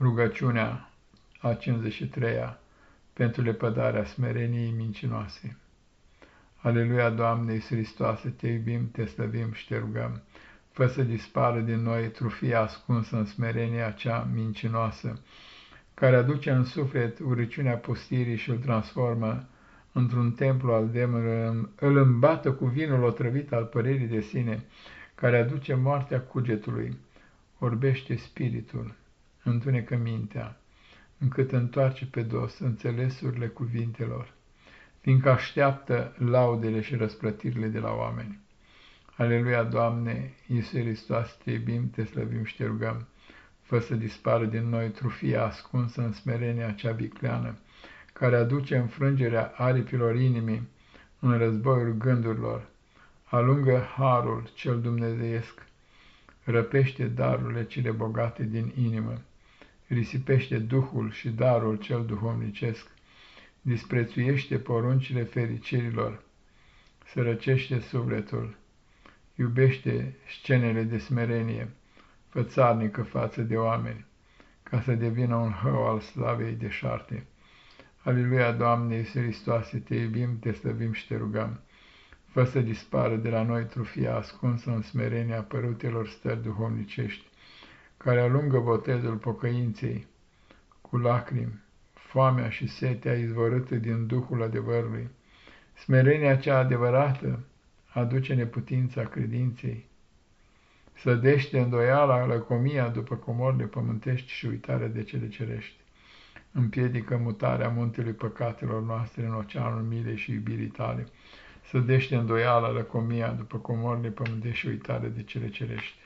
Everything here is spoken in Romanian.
Rugăciunea a 53-a pentru lepădarea smereniei mincinoase. Aleluia, Doamne Iisus Hristoase, te iubim, te slăvim și te rugăm. Fă să dispară din noi trufia ascunsă în smerenia cea mincinoasă, care aduce în suflet urăciunea pustirii și îl transformă într-un templu al demonului, îl îmbată cu vinul otrăvit al părerii de sine, care aduce moartea cugetului, orbește spiritul întunecă mintea, încât întoarce pe dos înțelesurile cuvintelor, fiindcă așteaptă laudele și răsplătirile de la oameni. Aleluia, Doamne, Iisus Hristos, te iubim, te slăvim și te rugăm, fă să dispară din noi trufia ascunsă în smerenia cea vicleană, care aduce înfrângerea aripilor inimii în războiul gândurilor, alungă harul cel dumnezeiesc, răpește darurile cele bogate din inimă, risipește Duhul și darul cel duhovnicesc, disprețuiește poruncile fericirilor, sărăcește sufletul, iubește scenele de smerenie, fățarnică față de oameni, ca să devină un hău al slavei de șarte. Aleluia, Doamne Iisus Hristoase, te iubim, te slăvim și te rugăm. Fă să dispară de la noi trufia ascunsă în smerenia părutelor stări duhovnicești, care alungă botezul pocăinței cu lacrimi, foamea și setea izvorâtă din Duhul adevărului. Smerenia cea adevărată aduce neputința credinței. Sădește îndoiala, lăcomia după comorile pământești și uitarea de cele cerești. Împiedică mutarea muntelui păcatelor noastre în oceanul milei și iubirii tale. Sădește îndoiala, lăcomia după comorile pământești și uitarea de cele cerești.